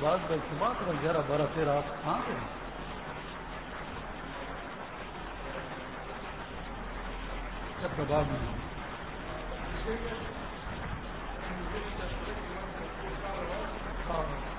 بعد صبح گیارہ بارہ تیرہ آپ کہاں پہ بعد میں۔ محمد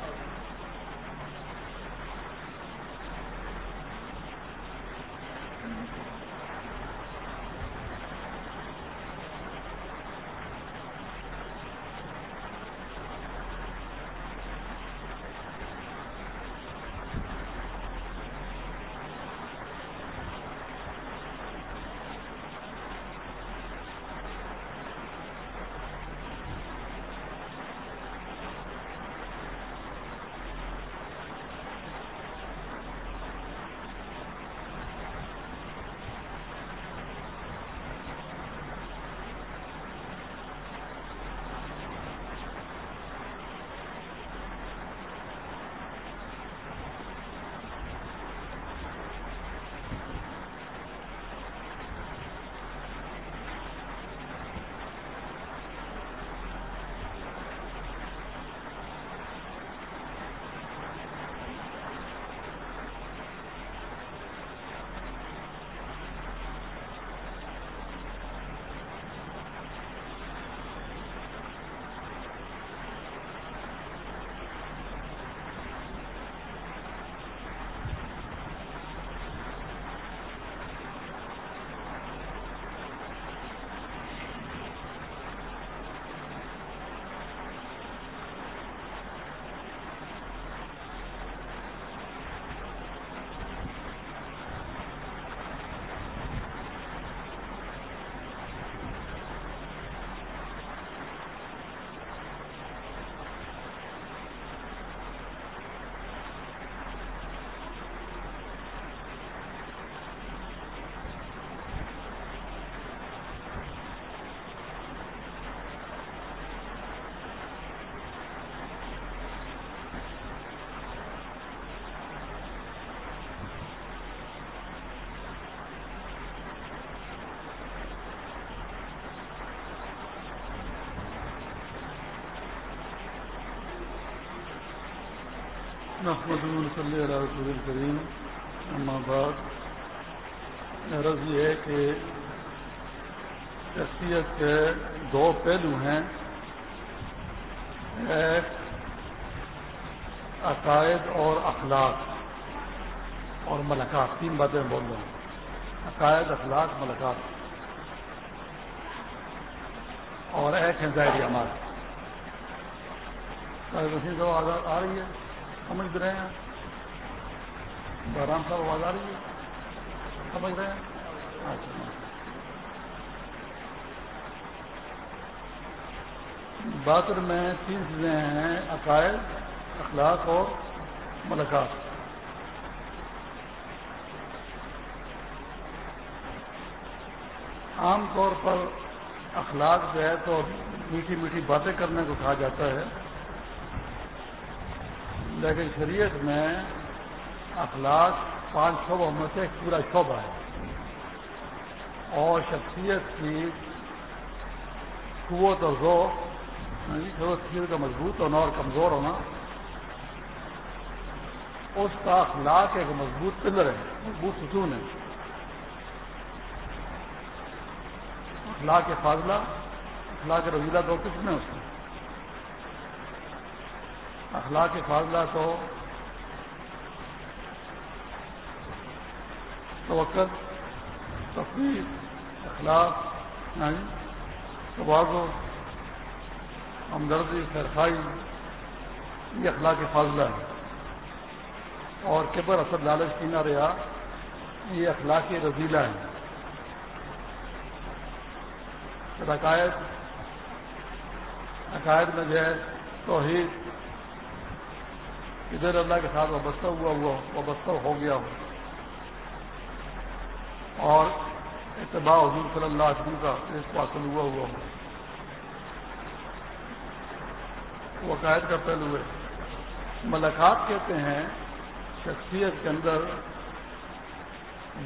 صلی اللہ رسول الکریم اما بعد عرض یہ ہے کہ شخصیت کے دو پہلو ہیں۔ ایک، عقائد اور اخلاق۔ اور ملاقات تین باتیں بول رہے ہیں عقائد، اخلاق ملاقات اور ایک ہے ظاہری ہمارا آ رہی ہے؟ سمجھ رہے ہیں؟ بہرام صاحب، آواز آ رہی ہے؟ سمجھ رہے ہیں؟ اچھا باطر میں تین چیزیں ہیں، عقائد، اخلاق اور ملاقات عام طور پر اخلاق جو ہے تو میٹھی میٹھی باتیں کرنے کو کہا جاتا ہے۔ لیکن شریعت میں اخلاق پانچ شعبوں میں سے ایک پورا شعبہ ہے۔ اور شخصیت کی قوت اور ذوق ہاں جی، شخصیت کا مضبوط ہونا اور کمزور ہونا، اس کا اخلاق ایک مضبوط پلر ہے، مضبوط ستون ہے۔ اخلاق فاضلہ، اخلاق رضیلہ دو قسم میں اس میں۔ اخلاق فاضلہ تو توقع تفریح، اخلاق یعنی توازو ہمدردی سرخائی یہ اخلاق فاضلہ ہے اور کبر اثر لالچ کی نہ رہا، یہ اخلاق رضیلہ ہے عقائد عقائد میں جو ہے توحید ادھر اللہ کے ساتھ وابستہ ہوا ہوا، وابستہ ہو گیا ہو اور اتباع حضور صلی اللہ علیہ وسلم کا اس کو حاصل ہوا ہوا ہو وہ عقائد کا پہلو ہے ملاقات کہتے ہیں، شخصیت کے اندر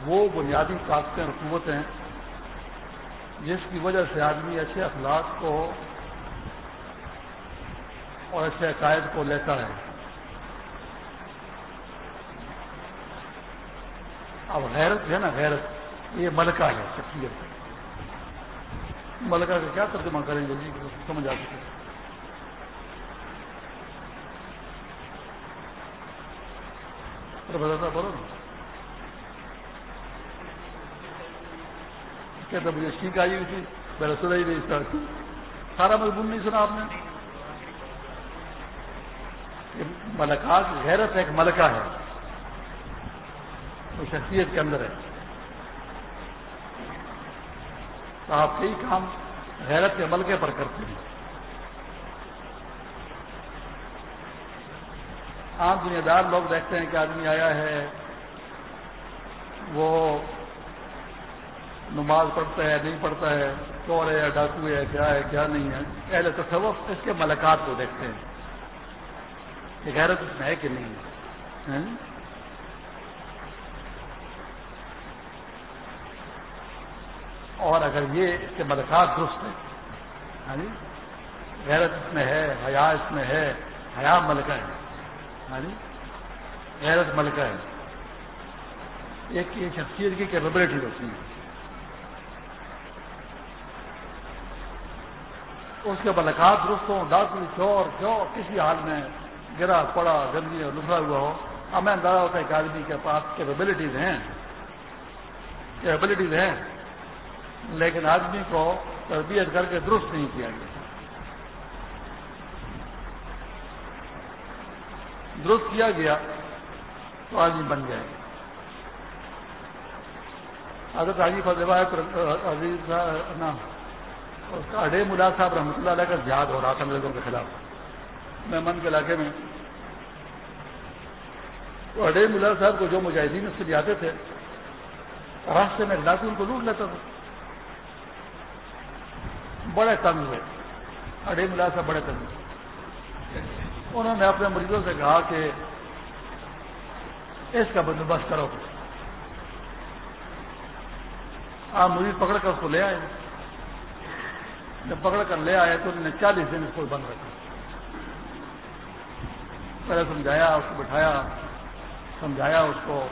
وہ بنیادی طاقتیں اور قوتیں، جس کی وجہ سے آدمی اچھے اخلاق کو اور اچھے عقائد کو لیتا ہے۔ اب غیرت ہے نا، غیرت، یہ ملکہ ہے، شخصیت ملکہ کا کیا ترجمہ کریں گے؟ جی سمجھ آ سکے بدلتا بولو۔ نا کیا تھا مجھے شیک آئی ہوئی تھی میں سنا ہی نہیں سر سارا مضمون نہیں سنا آپ نے؟ ملکات غیرت ایک ملکہ ہے۔ وہ شخصیت کے اندر ہے۔ تو آپ کئی کام غیرت کے ملکے پر کرتے ہیں۔ عام دنیا دار لوگ دیکھتے ہیں کہ آدمی آیا ہے، وہ نماز پڑھتا ہے، نہیں پڑھتا ہے چور ہے ڈاکو ہے، کیا ہے، کیا نہیں ہے۔ پہلے تو اس کے ملاقات کو دیکھتے ہیں کہ غیرت اس میں ہے کہ نہیں ہے۔ ہاں؟ اور اگر یہ اس کے ملکات درست ہے ہاں جی؟ غیرت اس میں ہے، حیا اس میں ہے، حیا ملکہ ہے ہاں جی؟ غیرت ملکہ ہے۔ ایک یہ شخصیت کی کیپبلٹی ہوتی ہے اس کے ملکات درست ہوں ڈاکو چور جو کسی حال میں گرا، پڑا گندگی اور دوسرا ہوا ہو۔ ہمیں اندازہ ہوتا ہے کہ آدمی کے پاس کیپبلٹیز ہیں۔ کیپبلٹیز ہیں۔ لیکن آدمی کو تربیت کر کے درست نہیں کیا گیا۔ درست کیا گیا تو آدمی بن جائے۔ گا حضرت عجیب عزیز اس کا اڈے ملا صاحب رحمۃ اللہ علیہ کا جہاد ہو رہا تھا انگریزوں کے خلاف۔ میں من کے علاقے میں تو اڈے ملا صاحب کو جو مجاہدین اس کے لیے آتے تھے راستے میں ڈاکو ان کو لوٹ لیتا تھا۔ بڑے تنگ ہوئے۔ اڈے ملا صاحب بڑے تنگ ہوئے۔ انہوں نے اپنے مریضوں سے کہا کہ اس کا بندوبست کرو۔ آپ مریض پکڑ کر اس کو لے آئے۔ جب پکڑ کر لے آئے تو انہوں نے چالیس دن اس کو بند رکھا۔ پہلے سمجھایا، اس کو بٹھایا، سمجھایا اس کو۔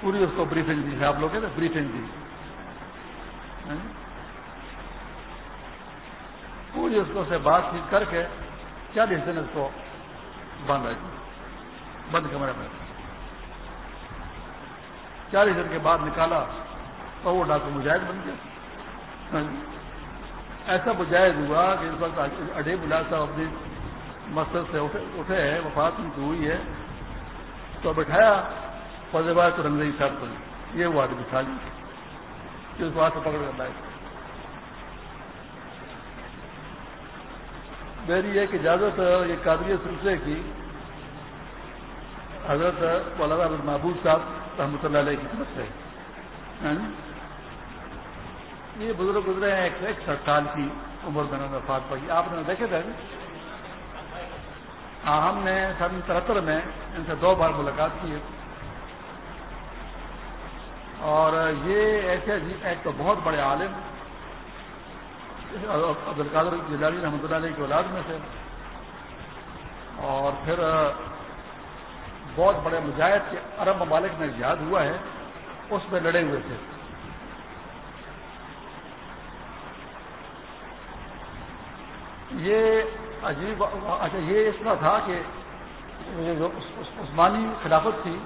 پوری اس کو بریفنگ دی۔ ہے آپ لوگ بریفنگ دی۔ ہاں؟ ہاں؟ اس کو سے بات چیت کر کے چالیس دن اس کو بند رکھا بند کمرے میں چالیس دن کے بعد نکالا تو وہ ڈاکو مجاہد بن گیا۔ ہاں جی۔ ایسا بجائز ہوا کہ اس وقت اڈے بلا صاحب اپنی مسجد سے اٹھے ہیں، وفات ان کی ہوئی ہے۔ تو بٹھایا فضے بار تو رنگئی صاحب کو یہ وہ آدمی تھا جی اس بات سے پکڑ کر لائے۔ میری ایک اجازت یہ قادری سلسلے کی۔ حضرت مولانا محبوب صاحب رحمۃ اللہ علیہ کی طرف سے۔ ہاں؟ یہ بزرگ گزرے ہیں ایک ایک سٹھ سال کی عمر میں وفات پڑی آپ نے دیکھے تھے؟ ہاں ہم نے سن ترہتر میں ان سے دو بار ملاقات کی ہے۔ اور یہ ایسے ایک تو بہت بڑے عالم عبد القادر جلالی رحمۃ اللہ علیہ کی اولاد میں سے۔ اور پھر، بہت بڑے مجاہد کے عرب ممالک میں جہاد ہوا ہے، اس میں لڑے ہوئے تھے۔ یہ عجیب اچھا یہ اس طرح تھا کہ عثمانی خلافت تھی،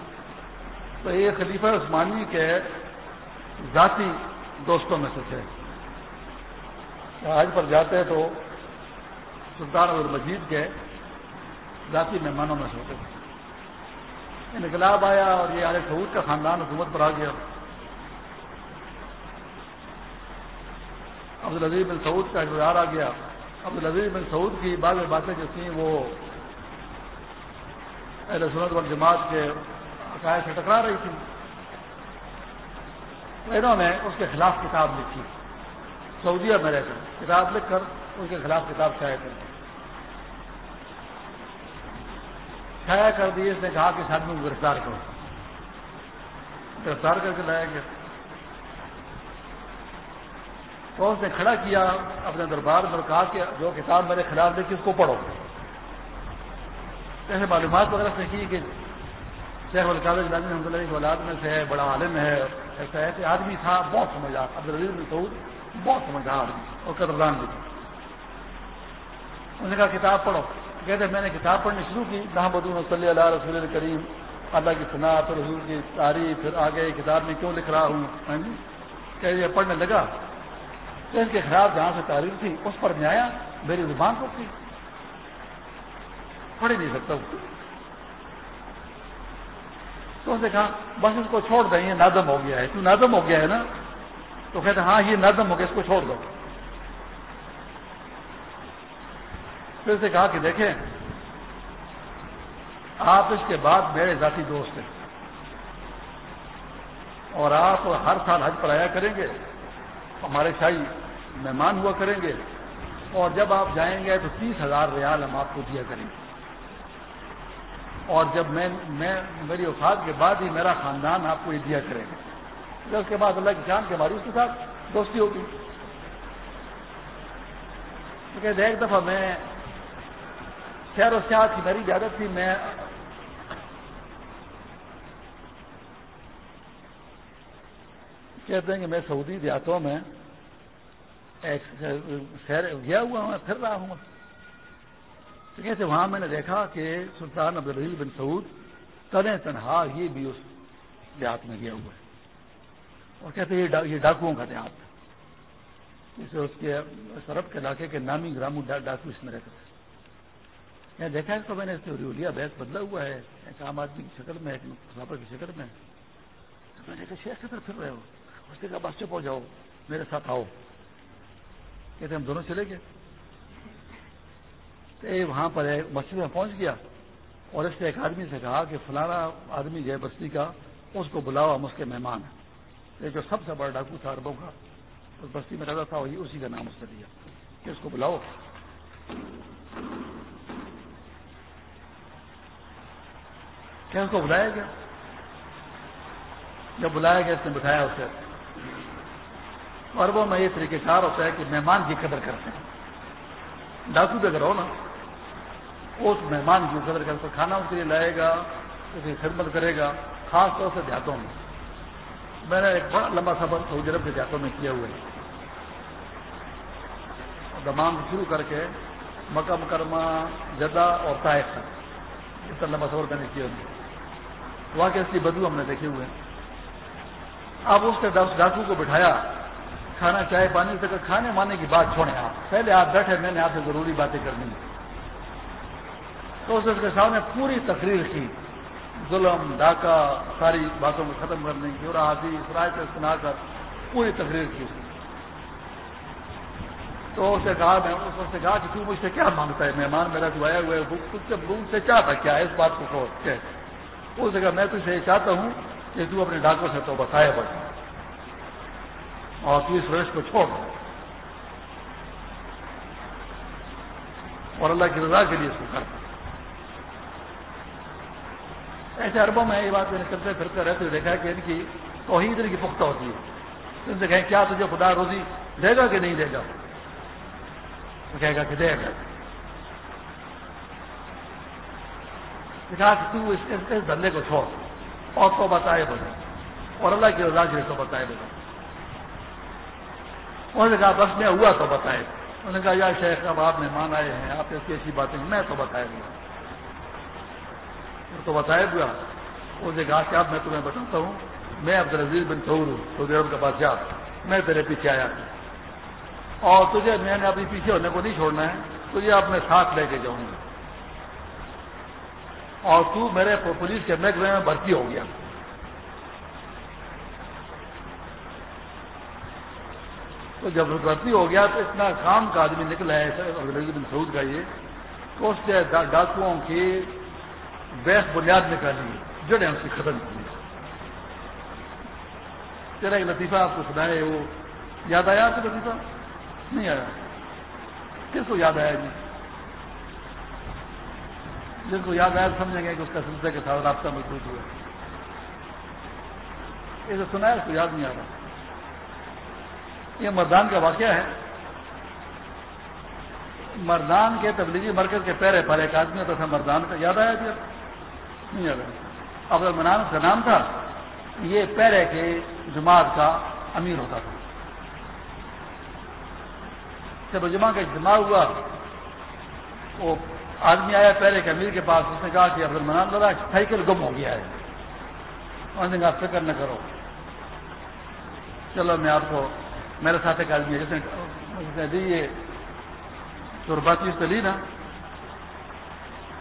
تو یہ خلیفہ عثمانی کے ذاتی دوستوں میں سے تھے۔ آج پر جاتے تو سلطان اور مجید کے ذاتی مہمانوں میں سے ہوتے تھے انقلاب آیا اور یہ علیہ سعود کا خاندان حکومت پر آ گیا۔ عبدالعزیز بن سعود کا اقتدار آ گیا۔ عبدالعزیز بن سعود کی بعض باتیں جو تھیں وہ اہل سنت وال جماعت کے عقائد سے ٹکرا رہی تھی انہوں نے اس کے خلاف کتاب لکھی۔ سعودیہ میں رہ کر کتاب لکھ کر اس کے خلاف کتاب شائع کر دی۔ چھایا کر دی، اس نے کہا کہ اس آدمی کو گرفتار کرو گرفتار کر کے لایا گیا۔ تو اس نے کھڑا کیا اپنے دربار میں کہا کہ جو کتاب میرے خلاف دیکھی اس کو پڑھو۔ ایسے معلومات وغیرہ سے کی کہ شیخ القاد رحمۃ اللہ کی اولاد میں سے ہے بڑا عالم ہے، ایسا ایسے آدمی تھا، بہت سمجھدار، عبدالعزیز بن سعود۔ بہت سمجھدار آدمی اور قدردان بھی انہوں نے کہا، کتاب پڑھو. کہتے میں نے کتاب پڑھنی شروع کی۔ جہاں بدون صلی اللہ رسول الکریم اللہ کی صنعت رسول کی تاریخ پھر آگے کتاب میں کیوں لکھ رہا ہوں؟ ہاں جی۔ کہ یہ پڑھنے لگا۔ تو ان کے خلاف جہاں سے تاریخ تھی، اس پر میں آیا، میری زبان کو تھی پڑھ ہی نہیں سکتا تو اس نے کہا، بس اس کو چھوڑ دیں، یہ نادم ہو گیا ہے۔ تو نادم ہو گیا ہے نا؟ تو کہتے ہاں یہ نادم ہو گیا، اس کو چھوڑ دو۔ پھر سے کہا کہ دیکھیں، آپ اس کے بعد میرے ذاتی دوست ہیں۔ اور آپ ہر سال حج پر آیا کریں گے، ہمارے شاہی مہمان ہوا کریں گے۔ اور جب آپ جائیں گے تو تیس ہزار ریال ہم آپ کو دیا کریں گے۔ اور جب میں میری وفات کے بعد ہی میرا خاندان آپ کو یہ دیا کرے گا پھر اس کے بعد اللہ کی شان کے ہماری اس کے ساتھ دوستی ہوگی۔ کہتے ایک دفعہ میں شہر و سیاحت کی میری عادت تھی، میں کہتے ہیں کہ میں سعودی دیہاتوں میں ایک شہر گیا ہوا ہوں پھر رہا ہوں۔ تو کہتے وہاں میں نے دیکھا کہ سلطان عبدالعزیز بن سعود تنہ تنہا یہ بھی اس دیہات میں گیا ہوا ہے۔ اور کہتے یہ ڈاکوؤں کا دیہات جسے اس کے سرب کے علاقے کے نامی گرامو ڈاکو اس میں رہتے تھے میں دیکھا ہے تو میں نے اس سے ریولیا بیس بدلا ہوا ہے۔ ایک عام آدمی کی شکل میں، ایک مسافر کی شکل میں۔ میں نے کہا، شیخ، کدھر پھر رہے ہو؟ اس نے کہا، بس چپ ہو جاؤ، میرے ساتھ آؤ۔ کہتے ہم دونوں چلے گئے۔ تو وہاں پر ایک مسجد میں پہنچ گیا۔ اور اس نے ایک آدمی سے کہا کہ فلانا آدمی جو ہے، بستی کا، اس کو بلاؤ، ہم اس کے مہمان ہیں۔ یہ جو سب سے بڑا ڈاکو تھا اربوں کا اس بستی میں رہتا تھا، وہی اسی کا نام اس نے دیا۔ کہ اس کو بلاؤ۔ کیا اس کو بلایا گیا؟ جب بلایا گیا، اس نے بٹھایا اسے۔ اربوں میں یہ طریقہ کار ہوتا ہے کہ مہمان کی قدر کرتے ہیں۔ ڈاکو بھی اگر ہو نا، اس مہمان کی قدر کرتے، کھانا اس کے لیے لائے گا، اس کی خدمت کرے گا، خاص طور سے دیہاتوں میں۔ میں نے ایک بڑا لمبا سفر سعودی عرب کے دیہاتوں میں کیا ہوا ہے دمام شروع کر کے مکہ مکرمہ، جدہ اور طائف تک۔ اتنا لمبا سفر میں نے کیا وہاں کے اس کی بدو ہم نے دیکھے ہوئے۔ ہیں اب اس کے دس ڈاکو کو بٹھایا۔ کھانا چائے پانی سے کھانے مانے کی بات چھوڑیں آپ۔ پہلے آپ بیٹھے، میں نے آپ سے ضروری باتیں کرنی۔ تو اس کے سامنے پوری تقریر کی۔ ظلم ڈاکہ ساری باتوں کو ختم کرنے کی اور آدھی رائے سے سنا کر پوری تقریر کی تو اس نے کہا، میں اس نے کہا کہ تو مجھ سے کیا مانگتا ہے؟ مہمان میرا جو آیا ہوا ہے تجھ سے سے کیا تھا کیا اس بات کو کہ اس نے کہا، میں تجھ سے یہ چاہتا ہوں کہ تو اپنے ڈاکوں سے تو بتایا بڑھ۔ اور اس ریس کو چھوڑ اور اللہ کی رضا کے لیے اس کو کرتا ایسے اربوں میں یہ بات میں نے چلتے پھرتے رہتے ہوئے دیکھا کہ ان کی توحید ان کی پختہ ہوتی ہے۔ ان سے کہیں کیا تجھے خدا روزی دے گا کہ نہیں دے گا؟ تو کہے گا کہ دے گا۔ کہا کہ تو اس, اس دھندے کو چھوڑ۔ اور تو بتائے بولے اور اللہ کی رضا کے تو بتائے بولے انہوں نے کہا بس میں ہوا تو بتائے۔ انہوں نے کہا یا شیخ اب آپ مہمان آئے ہیں آپ ایسی ایسی باتیں میں تو بتائے گا تو بتائے گا اس نے کہا کہ اب میں تمہیں بتاتا ہوں، میں عبد العزیز بن سعور ہوں سعودی عرب کے پاس میں تیرے پیچھے آیا۔ اور تجھے میں نے اپنی پیچھے ہونے کو نہیں چھوڑنا ہے، تجھے اپنے ساتھ لے کے جاؤں گا۔ اور تو میرے پولیس کے محکمے میں بھرتی ہو گیا۔ تو جب بھرتی ہو گیا تو اتنا کام کا آدمی نکلا ہے بن سعود کا یہ تو اس سے ڈاکوؤں کی بیس بنیاد نکالی جڑیں اس کی ختم کی تیرا ایک لطیفہ آپ کو سنائے، وہ یاد آیا آپ کو لطیفہ؟ نہیں آیا۔ کس کو یاد آیا جی؟ جس کو یاد آیا سمجھیں گے کہ اس کا سلسلے کے ساتھ رابطہ محسوس ہوا۔ یہ جو سنا ہے اس کو یاد نہیں آ رہا۔ یہ مردان کا واقعہ ہے۔ مردان کے تبلیغی مرکز کے پہرے پر ایک آدمی ہوتا تھا مردان کا، یاد آیا جی نہیں یاد آیا۔ اب منان کا نام تھا۔ یہ پہرے کے جماعت کا امیر ہوتا تھا۔ جب جمع کا اجتماع ہوا، وہ آدمی آیا پہلے کے امیر کے پاس، اس نے کہا کہ عبد المنان لگا سائیکل گم ہو گیا ہے۔ انہوں نے کہا، فکر نہ کرو۔ چلو، میں آپ کو، میرے ساتھ ایک آدمی ہے، جس نے دی یہ چوربا چیز تو لی نا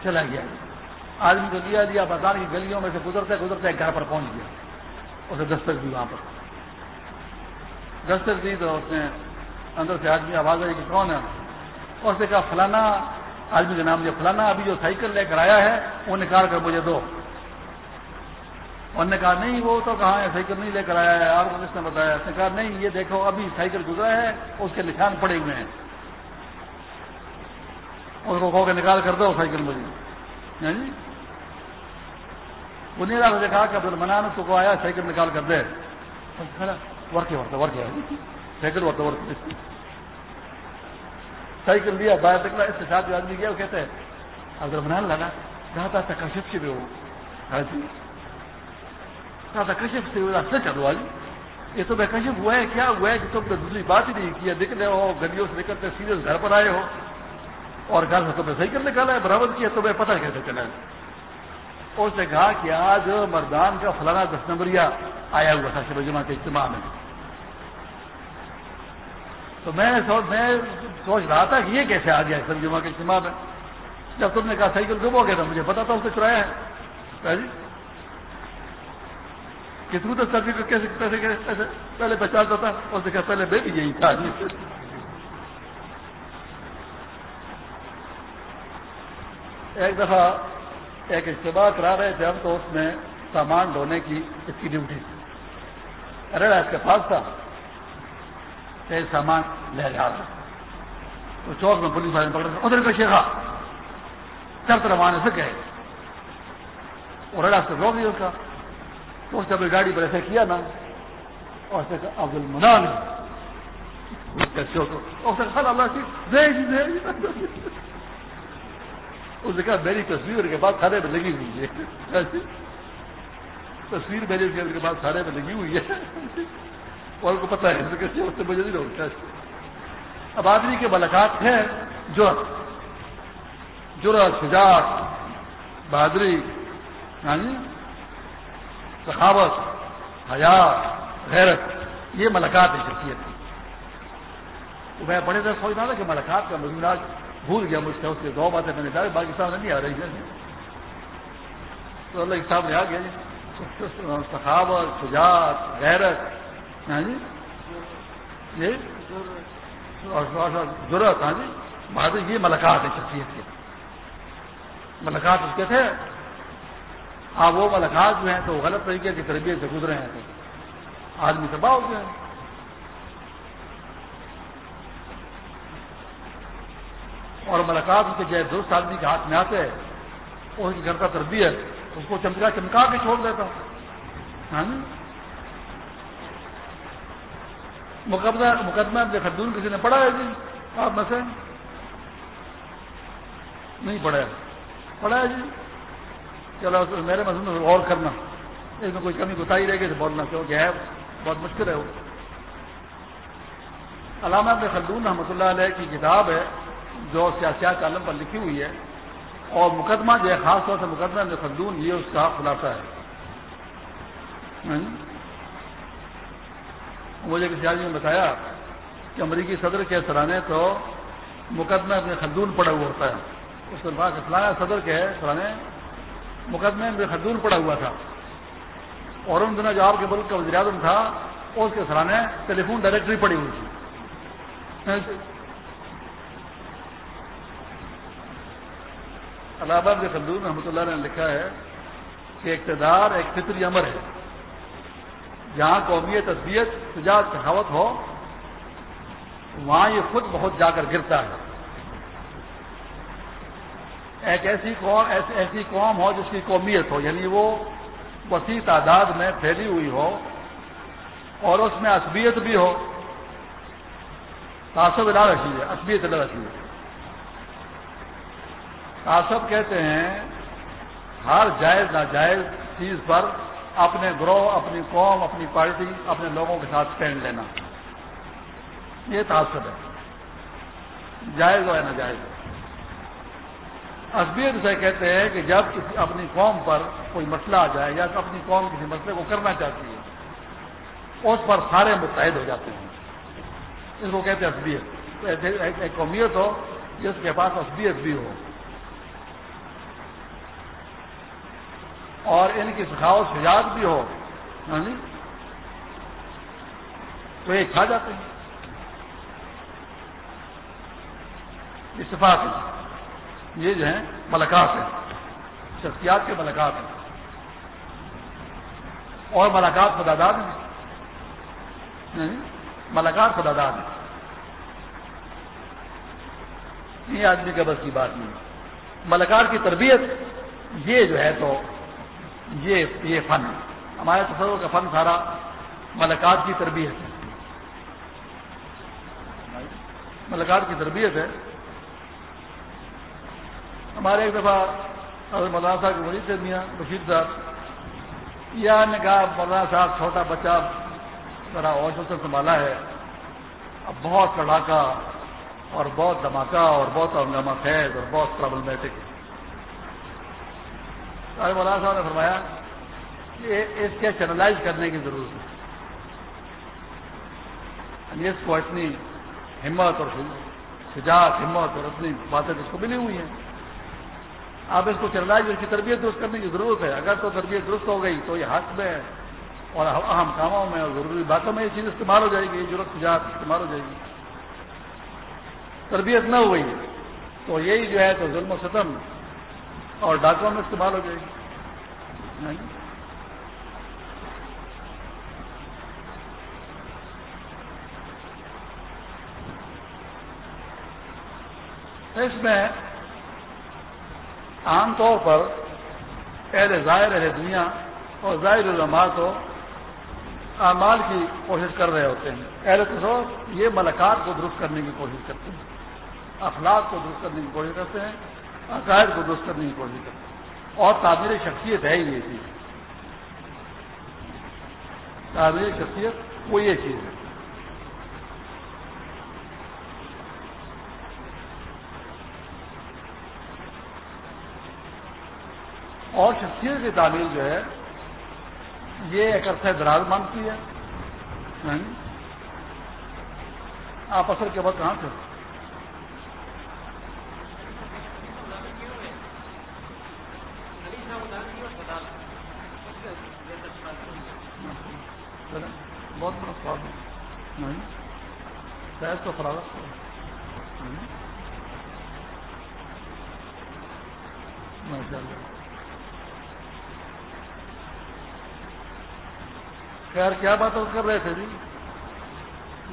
چلا گیا۔ آدمی کو لیا دیا، بازار کی گلیوں میں سے گزرتے گزرتے گھر پر پہنچ گیا۔ اسے دستک دی وہاں پر۔ دستک دی تو اس نے اندر سے آدمی آواز آئی کہ کون ہے؟ اس نے کہا، فلانا۔ آدمی کا نام دیا فلانا، ابھی جو سائیکل لے کر آیا ہے، وہ نکال کر مجھے دو۔ انہوں نے کہا، نہیں، وہ تو کہاں ہے؟ سائیکل نہیں لے کر آیا ہے۔ آپ کو کس نے بتایا، اس نے کہا، نہیں، یہ دیکھو، ابھی سائیکل گزرا ہے، اس کے نشان پڑے ہوئے ہیں۔ اس کو کہو کہ نکال کر دو سائیکل مجھے۔ ہاں جی؟ انہیں نے دیکھا کہ عبد المنان اس کو آیا، سائیکل نکال کر دے۔ ورکے ورتا ورکے سائیکل ورتا ورک سائیکل لیا، باہر نکلا، اس کے ساتھ آدمی گیا، وہ کہتے ہیں عبد المنان لانا کہا تھا کشف سے بھی ہو۔ جی؟ کہا تھا کشف سے راستے چلو آج۔ یہ تو میں کشف ہوا ہے، کیا ہوا ہے؟ کہ تم نے دوسری بات ہی نہیں کی ہے نکلے ہو، گلیوں سے نکلتے سیریس گھر پر آئے ہو۔ اور گھر سے تمہیں سائیکل نکالا ہے برابر کیا تمہیں پتہ کیسے چلا ہے۔ اس نے کہا کہ آج مردان کا فلانا دس نمبریا آیا ہوا تھا شب جمع کے اجتماع میں۔ تو میں سوچ رہا تھا کہ یہ کیسے آ گیا شب جمع کے اجتماع میں۔ جب تم نے کہا سائیکل گم ہو گیا تھا مجھے پتا تھا اسے چرایا ہے۔ جی کتنی تو سردی کو کیسے پیسے پہلے پہچانتا تھا؟ اور دیکھا پہلے بے بھی یہی تھا۔ ایک دفعہ ایک اجتماع کرا رہے تھے ہم تو اس میں سامان ڈھونے کی اس کی ڈیوٹی تھی۔ ارے اس کے پاس تھا کہ سامان لے جا رہا۔ تو چوک میں پولیس والے پکڑ ادھر کا شیخا چرت روانے سے گئے۔ اور رڑا سے روک دیا اس کا۔ تو اس نے گاڑی پر ایسے کیا نا۔ اور اس نے عبد المنان اس نے کہا، میری تصویر کے بعد سارے میں لگی ہوئی ہے۔ تصویر میری کے بعد سارے میں لگی ہوئی ہے۔ اور کو پتا ہے، اس مجھے نہیں روکتا اب آدمی کے ملاقات ہیں جو جرت شجاعت، بہادری یعنی سخاوت حیات غیرت، یہ ملاقات ہے شخصیت کی میں بڑے دیر سوچ رہا تھا کہ ملاقات کا مزمراج بھول گیا مجھ سے، اس کے دو باتیں میں نے کہا، باقی صاحب نہیں آ رہی ہے تو اللہ صاحب نے آ گیا جی۔ سخاوت شجاعت، غیرت ہاں جی۔, جی۔ ضرورت ہاں جی۔ بہادر یہ ملاقات ہے شخصیت کے ملاقات اس کے تھے۔ ہاں وہ ملاقات جو ہیں تو غلط طریقے کی تربیت سے گزرے ہیں۔ آدمی تباہ ہو گیا۔ اور ملاقات کے جائے دوست آدمی کے ہاتھ میں آتے اور گھر کا تربیت، اس کو چمکا چمکا کے چھوڑ دیتا۔ ہاں جی؟ مقدمہ مقدمہ اپنے خدون کسی نے پڑھا ہے جی؟ آپ میں سے؟ نہیں پڑھا پڑھا ہے جی؟ چلو، میرے مذہب میں غور کرنا۔ اس میں کوئی کمی گتائی رہے گی تو بولنا، کیونکہ ہے، بہت مشکل ہے وہ۔ علامہ ابن خلدون رحمۃ اللہ علیہ کی کتاب ہے جو سیاسیات عالم پر لکھی ہوئی ہے اور مقدمہ جو ہے، خاص طور سے مقدمہ ابن خلدون یہ اس کا خلاصہ ہے۔ ہاں؟ مجھے کسی آدمی نے بتایا کہ امریکی صدر کے سرانے تو مقدمہ ابن خلدون پڑا ہوا ہوتا ہے۔ اس کے بعد اسلام صدر کے سرانے مقدمے ابن خلدون پڑا ہوا تھا۔ اور ان دنوں جو آپ کے ملک کا وزیر اعظم تھا، اس کے سرانے ٹیلی فون ڈائریکٹری پڑی ہوئی تھی۔ ہاں؟ الہ آباد کے خلدون رحمۃ اللہ نے لکھا ہے کہ اقتدار ایک فطری امر ہے۔ جہاں قومی تصویت تجارت سخاوت ہو، وہاں یہ خود بہت جا کر گرتا ہے۔ ایک ایسی قوم ایسی قوم ہو جس کی قومیت ہو یعنی وہ وسیع تعداد میں پھیلی ہوئی ہو اور اس میں عصبیت بھی ہو۔ تعصب ادا رکھی ہے، عصبیت ادا رکھی ہے تعصب کہتے ہیں ہر جائز ناجائز چیز پر اپنے گروہ، اپنی قوم، اپنی پارٹی، اپنے لوگوں کے ساتھ اسٹینڈ لینا۔ یہ تعصب ہے۔ جائز ہو یا ناجائز؟ ہو ازبیت سے کہتے ہیں کہ جب کسی اپنی قوم پر کوئی مسئلہ آ جائے یا اپنی قوم کسی مسئلے کو کرنا چاہتی ہے، اس پر سارے متحد ہو جاتے ہیں۔ اس کو کہتے ہیں اسبیت ایک قومیت ہو، جس کے پاس اسبیت بھی ہو۔ اور ان کی سکھاوت سجاوت بھی ہو۔ ہاں جی؟ تو یہ کھا جاتے ہیں۔ اتفاق یہ جو ہیں ملاقات ہیں۔ شخصیات کے ملاقات ہیں۔ اور ملاقات خداداد ہیں۔ ہاں جی؟ ملاقات خداداد ہیں۔ یہ آدمی کا بس کی بات نہیں۔ ملاقات کی تربیت یہ جو ہے تو یہ یہ فن. ہمارے تصور کا فن سارا ملاقات کی تربیت ہے. ملاقات کی تربیت ہے. ہمارے ایک دفعہ مولانا صاحب کے مریض سے میاں بشیر صاحب، یا نے کہا مولانا صاحب، چھوٹا بچہ ذرا اوشل سے سنبھالا ہے، اب بہت لڑاکا اور بہت دھماکہ اور بہت ہنگامہ خیز اور بہت پرابلمٹک ہے۔ مولانا صاحب نے فرمایا کہ اس کے چینلائز کرنے کی ضرورت ہے۔ یعنی اس کو اتنی ہمت اور شجاعت ہمت اور اتنی باتیں اس کو ملی ہوئی ہیں۔ آپ اس کو چلائے اس کی تربیت درست کرنے کی ضرورت ہے۔ اگر تو تربیت درست ہو گئی تو یہ حق میں اور اہم کاموں میں اور ضروری باتوں میں یہ چیز استعمال ہو جائے گی، یہ ضرورت جات استعمال ہو جائے گی۔ تربیت نہ ہوئی تو یہی جو ہے تو ظلم و ستم اور ڈاکوں میں استعمال ہو جائے گی۔ نہیں۔ اس میں عام طور پر اہل ظاہر، اہل دنیا اور ظاہر علماء تو اعمال کی کوشش کر رہے ہوتے ہیں۔ اہل تصور یہ ملاقات کو درست کرنے کی کوشش کرتے ہیں۔ اخلاق کو درست کرنے کی کوشش کرتے ہیں۔ عقائد کو درست کرنے کی کوشش اور تعبیر شخصیت ہے ہی یہ چیز۔ تعبیر شخصیت وہ یہ چیز ہے۔ اور شخصیت کی تعمیل جو ہے، یہ ایک عرصہ دراز مانگتی ہے۔ ہاں جی؟ آپ اصل کے وقت کہاں تھے بہت بڑا سوال نہیں شاید تو فراغت ماشاء اللہ خیر، کیا بات کر رہے تھے جی؟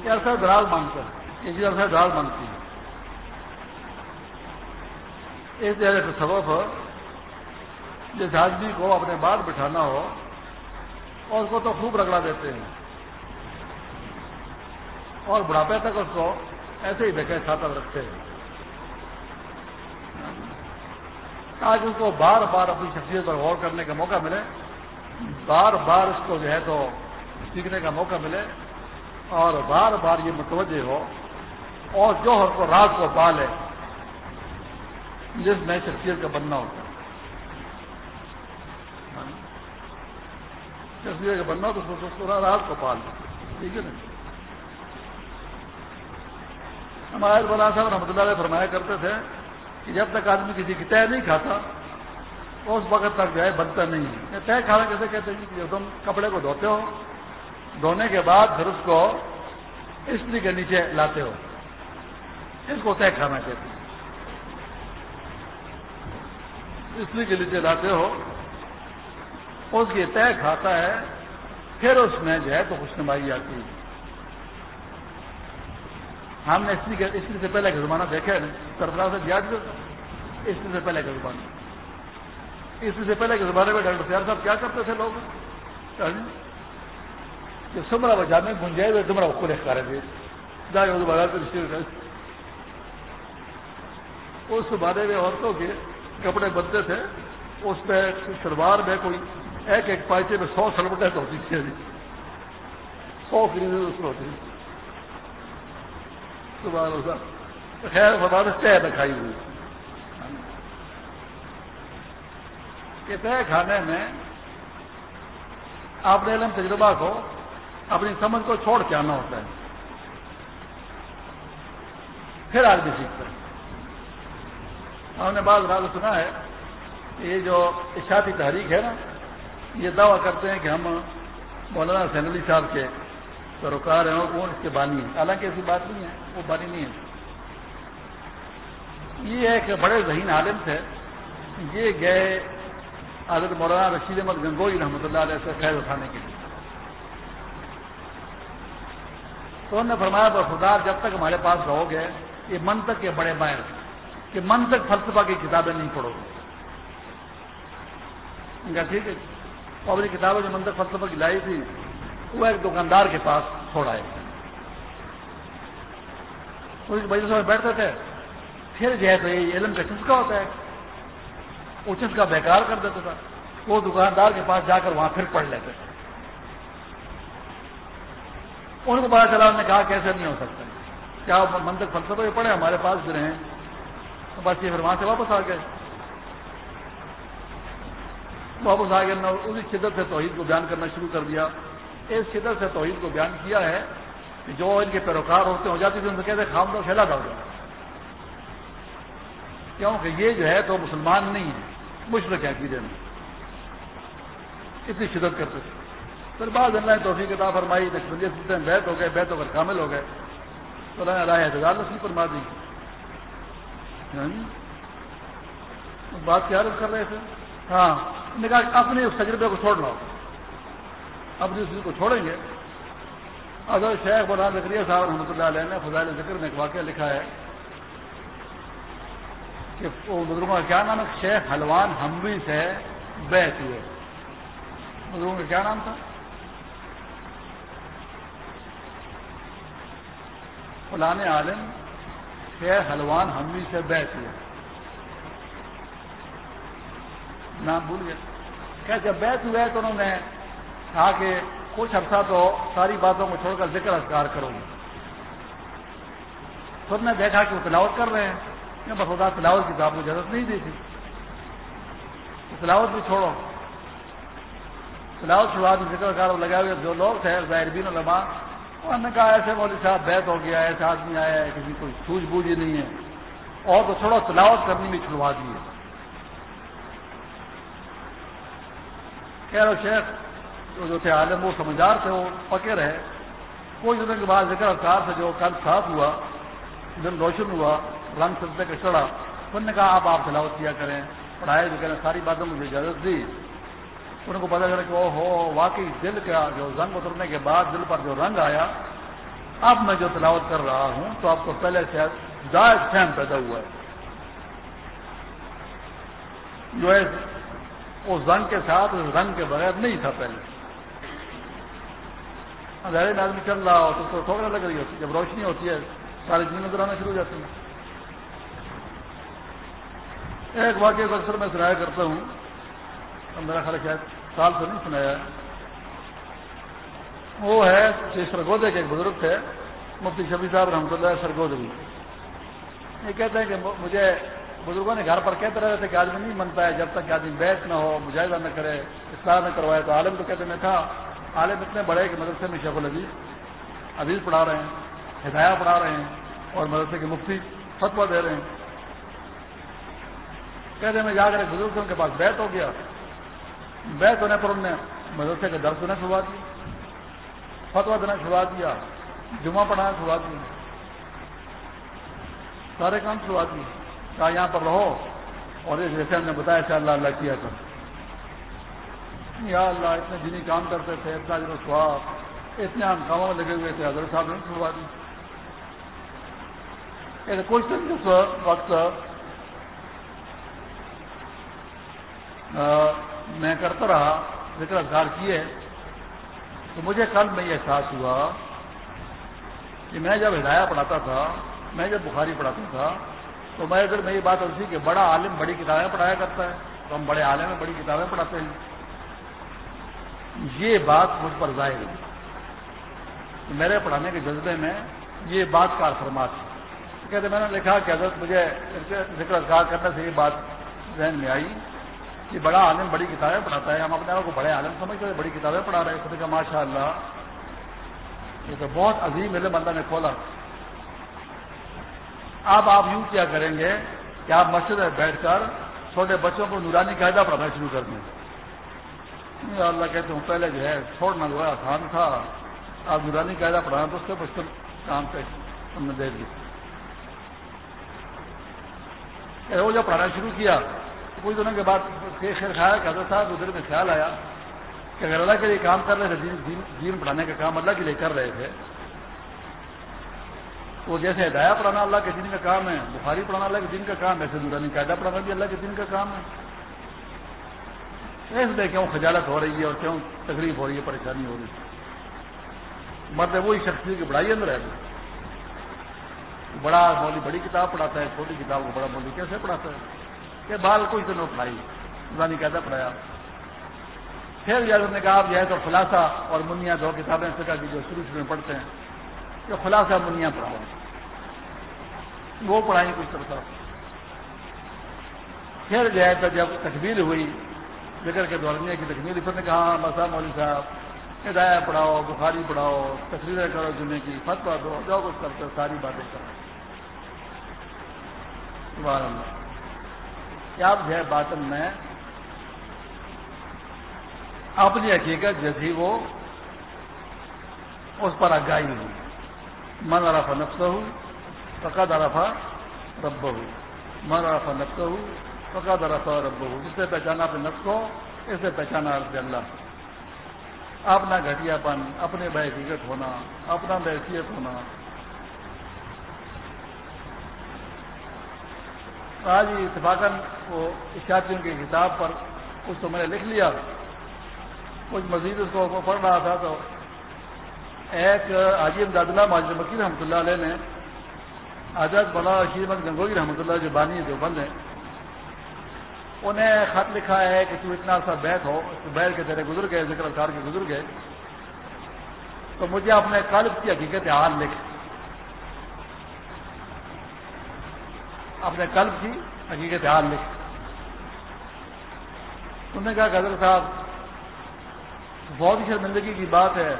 یہ عرصہ دراز مانگتا ہے۔ یہ جی عرصہ دراز مانگتی ہے۔ اس جگہ سے سبب جس آدمی کو اپنے بات بٹھانا ہو، اور اس کو تو خوب رگڑا دیتے ہیں۔ اور بڑھاپے تک اس کو ایسے ہی دیکھے چھاتا رکھتے ہیں۔ آج اس کو بار بار اپنی شخصیت پر غور کرنے کا موقع ملے، بار بار اس کو جو ہے تو سیکھنے کا موقع ملے اور بار بار یہ متوجہ ہو اور جو کو رات کو پالے، جس نئے شخصیت کا بننا ہوتا ہے۔ شخصیت کا بننا تو رات کو پال ٹھیک ہے نا؟ ہمارے بلا صاحب رحمۃ اللہ علیہ فرمایا کرتے تھے کہ جب تک آدمی کسی کی طے نہیں کھاتا تو اس وقت تک جو ہے بنتا نہیں ہے۔ طے کھانا کیسے کہتے ہیں کہ تم کپڑے کو دھوتے ہو، دھونے کے بعد پھر اس کو استری کے نیچے لاتے ہو۔ اس کو طے کھانا کہتے ہیں۔ استری کے نیچے لاتے ہو، اس کی طے کھاتا ہے، پھر اس میں جو ہے تو خوش نمائی آتی ہے۔ ہم نے استری استری سے پہلے کا زمانہ دیکھا ہے سرفراز سے یاد استری سے پہلے کا زمانہ۔ استری سے پہلے کے زمانے میں ڈاکٹر سیار صاحب کیا کرتے تھے لوگ؟ کہ سمرا بجا میں گنجائے ہوئے تمہارا کو لکھا رہے تھے۔ اس بارے میں عورتوں کے کپڑے بنتے تھے۔ اس پہ سلوار میں کوئی ایک ایک پائچے میں سو سلوٹیں ہوتی تھی سو خرید اس میں ہوتی خیر ہمارے طے دکھائی ہوئی۔ کہ طے کھانے میں آپ نے علم تجربہ کو، اپنی سمجھ کو چھوڑ کے آنا ہوتا ہے۔ پھر آدمی سیکھتا ہے۔ ہم نے بعض رات سنا ہے کہ یہ جو اشاعتی تحریک ہے نا، یہ دعویٰ کرتے ہیں کہ ہم مولانا حسین علی صاحب کے سروکار ہیں، وہ اس کے بانی ہیں۔ حالانکہ ایسی بات نہیں ہے، وہ بانی نہیں ہے۔ یہ ایک بڑے ذہین عالم تھے۔ یہ گئے حضرت مولانا رشید احمد گنگوئی رحمۃ اللہ علیہ سے خیر اٹھانے کے لیے۔ تو انہوں نے فرمایا برفدار جب تک ہمارے پاس رہو گے یہ منطق کے بڑے باہر کہ منطق فلسفہ کی کتابیں نہیں پڑھو گے ٹھیک ہے۔ اور کتابیں جو منطق فلسفہ کی لائی تھی وہ ایک دکاندار کے پاس چھوڑا ہے۔ اس بجے بیٹھتے تھے۔ پھر جو ہے تو یہ علم کا چسکا ہوتا ہے۔ وہ چسکا بیکار کر دیتا تھا۔ وہ دکاندار کے پاس جا کر وہاں پھر پڑھ لیتے تھے۔ ان کو پتا چلا، انہوں نے کہا کیسے نہیں ہو سکتا۔ کیا منطق فلسفہ پڑھے؟ ہمارے پاس بھی رہے تو بس یہ پھر وہاں سے واپس آ گئے۔ واپس آ گئے۔ اسی شدت سے توحید کو بیان کرنا شروع کر دیا۔ اس شدت سے توحید کو بیان کیا ہے کہ جو ان کے پیروکار ہوتے ہو جاتی تھے ان سے کہتے خام تو پھیلا دو۔ کیونکہ یہ جو ہے تو مسلمان نہیں ہے مشرق ہے عقیدے میں۔ اتنی شدت کرتے تھے۔ پھر بعد اللہ توفیق کتاب فرمائی نقصلیت سلطے میں بیت ہو گئے بیت ہو کر کامل ہو گئے۔ تو اللہ نے رائے اعتدال فرما دی۔ ہاں جی؟ بات کیا رض کر رہے تھے؟ ہاں۔ نے کہا اپنے اس تجربے کو چھوڑ لو اپنی اس کو چھوڑیں گے۔ اگر شیخ بولا ذکریہ صاحب رحمۃ اللہ علیہ نے فضائل ذکر میں ایک واقعہ لکھا ہے کہ وہ بزرگوں کا کیا نام ہے؟ شیخ حلوان ہموی سے بیت ہوئے۔ بزرگوں کا کیا نام تھا؟ فلان عالم شیخ حلوان ہموی سے بیت ہوئے۔ نام بھول گیا کیا جب بیت ہوئے تو انہوں نے کہا کہ کچھ عرصہ تو ساری باتوں کو چھوڑ کر ذکر اذکار کرو گے۔ سب نے دیکھا کہ وہ تلاوت کر رہے ہیں۔ بخدا تلاوت کی تو آپ کو اجازت نہیں دی تھی۔ تلاوت بھی چھوڑو۔ تلاوت چھوڑا بھی ذکر اذکار لگائے ہوئے جو لوگ تھے ظاہر بین علماء، انہوں نے کہا ایسے مولوی صاحب بیت ہو گیا ایسا آدمی آیا ہے، کسی کوئی سوجھ بوجھ ہی نہیں ہے۔ اور تو چھوڑو، تلاوت کرنی بھی چھڑوا دی ہے۔ رہو شیخ جو تھے عالم وہ سمجھدار تھے، وہ پکے رہے۔ کوئی دنوں کے بعد ذکر کار سے جو کل صاف ہوا، دن روشن ہوا، رنگ سلسلے کا چڑھا۔ انہوں نے کہا، آپ آپ تلاوت کیا کریں۔ پڑھائے جو کریں، ساری باتوں مجھے اجازت دی۔ ان کو پتا چلا کہ وہ ہو واقعی دل کا جو رنگ اترنے کے بعد دل پر جو رنگ آیا، اب میں جو تلاوت کر رہا ہوں، تو آپ کو پہلے سے زائد فہم پیدا ہوا ہے۔ جو ہے اس رنگ کے ساتھ اس رنگ کے بغیر نہیں تھا پہلے۔ اندھیرے میں آدمی چل رہا ہو تو اس کو ٹھوکنے لگ رہی ہوتی جب روشنی ہوتی ہے ساری چیزیں نظر آنا شروع ہو جاتی ہیں ایک واقعہ اکثر میں سنایا کرتا ہوں میرا خیال شاید سال سے نہیں سنایا وہ ہے سرگودے کے ایک بزرگ تھے مفتی شبی صاحب رحمۃ اللہ سرگودری یہ کہتے ہیں کہ مجھے بزرگوں نے گھر پر کہتے رہے تھے کہ آدمی نہیں منتا ہے جب تک کہ آدمی بیت نہ ہو مجاہدہ نہ کرے اصلاح نہ کروائے تو عالم تو کہتے میں تھا عالم اتنے بڑے کہ مدرسے میں شیخ العزیز، عزیز پڑھا رہے ہیں، ہدایہ پڑھا رہے ہیں اور مدرسے کے مفتی فتوا دے رہے ہیں۔ کہتے میں جا کر ایک بزرگ ان کے پاس بیت ہو گیا۔ بیت ہونے پر انہوں نے مدرسے کے درد دینا شروعات کی فتوا دینا شروعات کیا، جمعہ پڑھانا شروعات کی سارے کام شروعات کی کہا، یہاں پر رہو اور جیسے ہم نے بتایا تھا اللہ اللہ کیا کر یا اللہ، اتنے دینی کام کرتے تھے، اتنا دن سواب، اتنے ہم کاموں میں لگے ہوئے تھے، حضرت صاحب نے شروعات کی کچھ دن کے وقت میں کرتا رہا، ذکر اذکار کیے۔ تو مجھے کل میں یہ احساس ہوا کہ میں جب ہدایہ پڑھاتا تھا، میں جب بخاری پڑھاتا تھا، تو میں ادھر میں یہ بات ہوتی کہ بڑا عالم، بڑی کتابیں پڑھایا کرتا ہے، تو ہم بڑے عالم میں بڑی کتابیں پڑھاتے ہیں۔ یہ بات مجھ پر ظاہر ہوئی۔ میرے پڑھانے کے جذبے میں یہ بات کا فرمات تھی کہتے میں نے لکھا کہ حضرت مجھے ذکر اذکار کرنے سے یہ بات ذہن میں آئی کہ بڑا عالم، بڑی کتابیں پڑھاتا ہے۔ ہم اپنے آپ کو بڑے عالم سمجھتے ہیں، بڑی کتابیں پڑھا رہے ہیں۔ خود کا ماشاء اللہ یہ تو بہت عظیم علم اللہ نے کھولا۔ اب آپ یوں کیا کریں گے کہ آپ مسجد میں بیٹھ کر چھوٹے بچوں کو نورانی قاعدہ پڑھانا شروع کر دیں۔ اللہ کہتے ہوں پہلے جو ہے چھوڑنا جو ہے آسان تھا۔ آپ نورانی قاعدہ پڑھانا تو اس سے مشکل کام پہ ہم نے دے دی۔ وہ جب پڑھانا شروع کیا، کچھ دنوں کے بعد خیر کھایا کہ حضرت صاحب ادھر میں خیال آیا کہ اگر اللہ کے لیے کام کر رہے تھے، دین پڑھانے کا کام اللہ کے لیے کر رہے تھے تو جیسے ہدایہ پڑھانا اللہ کے دن کا کام ہے، بخاری پڑھانا اللہ کے دن کا کام ہے، ایسے دورانی قاعدہ پڑھانا بھی اللہ کے دن کا کام ہے۔ اس لیے کیوں خجالت ہو رہی ہے اور کیوں تکلیف ہو رہی ہے، پریشانی ہو رہی ہے۔ مرد وہی شخصیت کی بڑائی اندر ہے۔ بڑا مولی بڑی کتاب پڑھاتا ہے، چھوٹی کتاب کو بڑا مولی کیسے پڑھاتا ہے؟ کہ بال کوئی تو پڑھائی پڑھائی کہتا پڑھایا۔ پھر جب نے کہا، آپ جو ہے تو خلاصہ اور منیا دو کتابیں سکا کی جو شروع شروع میں پڑھتے ہیں، کہ خلاصہ منیا پڑھاؤ۔ وہ پڑھائی کچھ طرح پھر جو ہے تو جب تکمیل ہوئی ذکر کے دورانیہ کی تکمیل پھر نے کہا مسا مولوی صاحب ہدایہ پڑھاؤ، بخاری پڑھاؤ، تقریریں کرو، جمعے کی فتوا دو، جو کچھ کرتے ساری باتیں کرو۔ اللہ اب جو ہے باطن میں، اپنی حقیقت جیسی وہ اس پر آگاہی ہوئی۔ من ارفا نفس ہوں فقد ارفا رب ہو من ارفا نفس ہوں فقد ارفا رب جس سے پہچانا اپنے نفس کو، اس سے پہچانا رب اللہ. اپنا گھٹیا پن، اپنے بے ہونا، اپنا بحثیت ہونا. آج اتفاقاً وہ اشاعتیوں کی کتاب پر کچھ تو میں نے لکھ لیا. کچھ مزید اس کو پڑھ رہا تھا تو ایک عجیب اللہ، ماجد مکی رحمۃ اللہ علیہ نے، آزاد بلا رشید احمد گنگوئی رحمۃ اللہ جو بانی جو بند ہیں انہیں خط لکھا ہے کہ تو اتنا سا بیت ہو بیت کے تیرے گزر گئے، ذکر اثار کے گزر گئے۔ تو مجھے اپنے قالب کی حقیقت حال لکھ۔ اپنے قلب کی حقیقت حال لکھ۔ انہوں نے کہا کہ حضرت صاحب، بہت ہی شرمندگی کی بات ہے،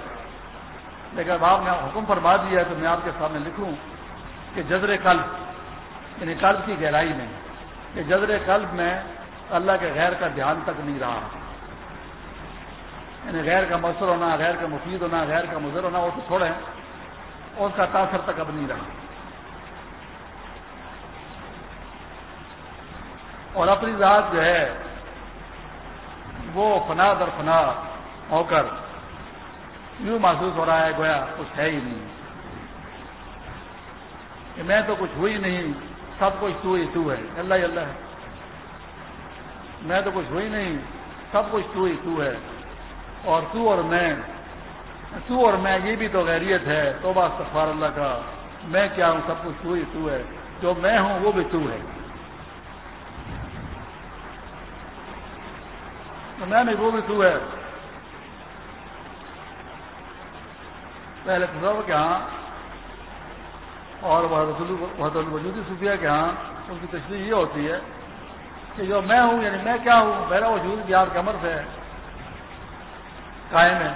لیکن اب آپ نے حکم فرما دیا ہے تو میں آپ کے سامنے لکھوں کہ جذر قلب یعنی قلب کی گہرائی میں، کہ جذر قلب میں اللہ کے غیر کا دھیان تک نہیں رہا۔ یعنی غیر کا مؤثر ہونا، غیر کا مفید ہونا، غیر کا مضر ہونا، وہ تو چھوڑے اس کا تاثر تک اب نہیں رہا۔ اور اپنی ذات جو ہے، وہ فنا در فنا ہو کر یوں محسوس ہو رہا ہے، گویا کچھ ہے ہی نہیں۔ کہ میں تو کچھ ہوئی نہیں، سب کچھ تو ہی تو ہے۔ اللہ ہی اللہ ہے۔ میں تو کچھ ہوئی نہیں، سب کچھ تو ہی تو ہے۔ اور تو اور میں، تو اور میں یہ بھی تو غیریت ہے تو بات اللہ کا۔ میں کیا ہوں؟ سب کچھ تو ہی تو ہے۔ جو میں ہوں، وہ بھی تو ہے۔ تو میں نہیں، وہ بھی تو ہے۔ پہلے تصور کے ہاں اور بہت وجودی صوفیہ کے ہاں ان کی تشریح یہ ہوتی ہے کہ جو میں ہوں یعنی میں کیا ہوں؟ میرا وجود بھی آپ کے امر سے قائم ہے۔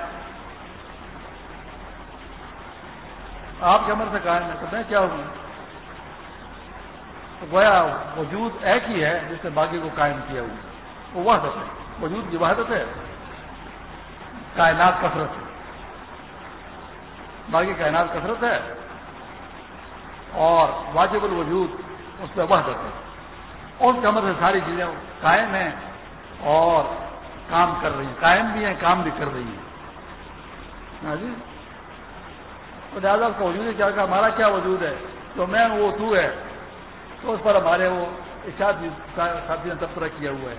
آپ کے امر سے قائم ہے تو میں کیا ہوں؟ تو گویا وجود ایک ہی ہے جس نے باقی کو قائم کیا ہوا۔ وہ وحدت ہے۔ وجود کی وحدت ہے۔ کائنات کثرت ہے۔ باقی کائنات کثرت ہے۔ اور واجب الوجود اس پہ وحدت ہے۔ اس کمر سے ساری چیزیں قائم ہیں اور کام کر رہی ہیں۔ قائم بھی ہیں، کام بھی کر رہی ہیں۔ ہاں جی؟ تو لہٰذا اس کا وجود ہے، کیا کہ ہمارا کیا وجود ہے؟ تو میں وہ تو ہے۔ تو اس پر ہمارے وہ ساتھی نے تبصرہ کیا ہوا ہے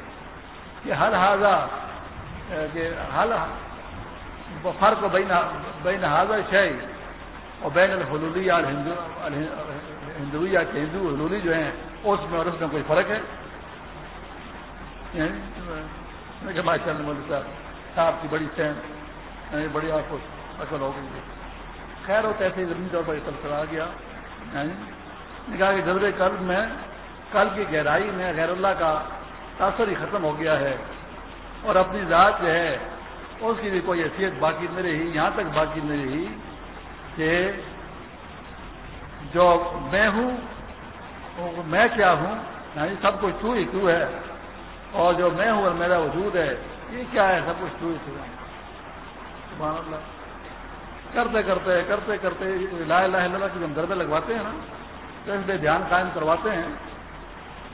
کہ ہر حاضہ کہ ہر فرق بین حاضر شہ اور بین الحلولی اور ہندو یا کہ ہندو حلولی جو ہیں، اس میں اور اس میں کوئی فرق ہے؟ یعنی، مولوی صاحب آپ کی بڑی سین یعنی بڑی آپ کو اصل ہو گئی خیر ہو ایسے ہی زمین طور پر سلسلہ آ گیا۔ یعنی، کہا کہ جذبے قلب میں، کل کی گہرائی میں غیر اللہ کا تاثر ہی ختم ہو گیا ہے۔ اور اپنی ذات جو ہے، اس کی بھی کوئی حیثیت باقی نہیں رہی، یہاں تک باقی نہیں رہی کہ جو میں ہوں، میں کیا ہوں؟ یعنی سب کچھ تو ہی تو ہے۔ اور جو میں ہوں اور میرا وجود ہے، یہ کیا ہے؟ سب کچھ تو ہی تو ہے۔ کرتے کرتے کرتے کرتے لا الہ الا اللہ کی ہم گردے لگواتے ہیں نا، تو اس لیے دھیان قائم کرواتے ہیں۔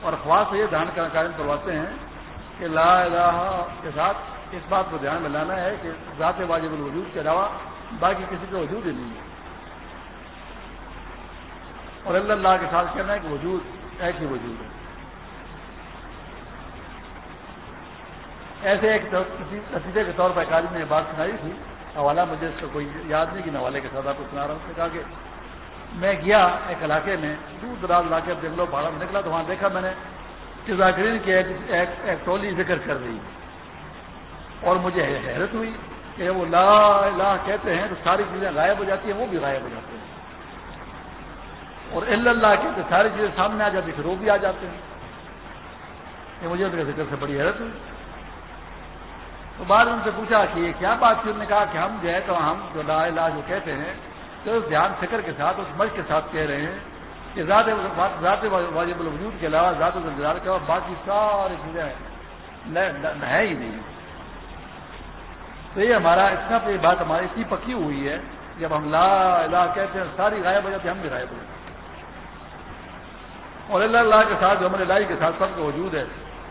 اور خواص یہ دھیان قائم کرواتے ہیں کہ لا الہ کے ساتھ اس بات کو دھیان میں لانا ہے کہ ذات واجب الوجود کے علاوہ باقی کسی کا وجود ہی نہیں ہے۔ اور اللہ اللہ کے ساتھ کہنا ہے کہ وجود ایک ہی وجود ہے۔ ایسے ایک نتیجے کے طور پر ایک آدمی نے بات سنائی تھی حوالہ مجھے اس کا کوئی یاد نہیں کہ حوالے کے ساتھ آپ کو سنا رہا ہوں۔ کہا کہ میں گیا ایک علاقے میں دور دراز علاقے جنگلوں پہاڑوں میں نکلا تو وہاں دیکھا میں نے کہ ذاکرین کی ایک ایک, ایک ٹولی ذکر کر رہی اور مجھے حیرت ہوئی کہ وہ لا لا کہتے ہیں تو ساری چیزیں غائب ہو جاتی ہیں وہ بھی غائب ہو جاتے ہیں۔ اور اللہ کے تو ساری چیزیں سامنے آ جاتی پھر وہ بھی آ جاتے ہیں۔ یہ مجھے ان کے ذکر سے بڑی حیرت ہوئی۔ تو بعد ان سے پوچھا کہ یہ کیا بات تھی؟ انہوں نے کہا کہ ہم جو ہے تو ہم جو لا الہ جو کہتے ہیں، تو اس دھیان فکر کے ساتھ، اس مجھ کے ساتھ کہہ رہے ہیں کہ ذات ذات واجب الوجود کے علاوہ ذات الزار کے علاوہ باقی ساری چیزیں ہے ہی نہیں۔ تو یہ ہمارا اتنا یہ بات ہماری اتنی پکی ہوئی ہے، جب ہم لا الہ کہتے ہیں، ساری غائب ہو جاتی ہم بھی غائب ہو جاتے اور اللہ اللہ کے ساتھ جو ہمارے لائی کے ساتھ سب کا وجود ہے۔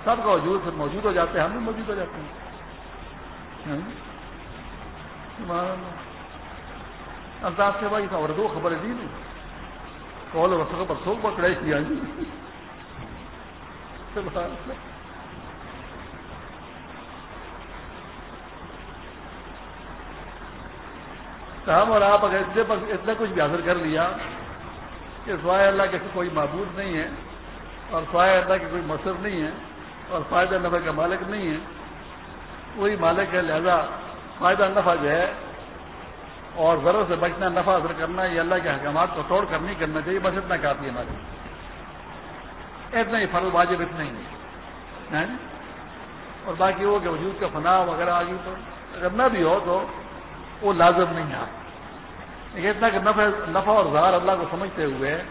سب کا وجود پھر موجود ہو جاتے ہیں، ہم بھی موجود ہو جاتے ہیں۔ ہاں جی؟ انداز سے بھائی اور دو خبریں دی نہیں۔ کال اور رسوں پر سوکھ پکڑائی کیا جی ہم اور آپ اگر اتنے کچھ بھی حاصل کر لیا کہ سوائے اللہ کے کوئی معبود نہیں ہے اور سوائے اللہ کے کوئی مصرف نہیں ہے اور فائدہ نفع کا مالک نہیں ہے، وہی مالک ہے، لہذا فائدہ نفع جو ہے اور ضرورت سے بچنا، نفع حاصل کرنا، یہ اللہ کے احکامات کو توڑ کر نہیں کرنا چاہیے، بس اتنا کافی ہے ہمارے اتنا ہی فرض، واجب اتنا ہی ہے۔ اور باقی وہ کہ وجود کا فنا وغیرہ آ گئی تو، اگر نہ بھی ہو تو وہ لازم نہیں ہے۔ لیکن اتنا کہ نفع نفع اور زہار اللہ کو سمجھتے ہوئے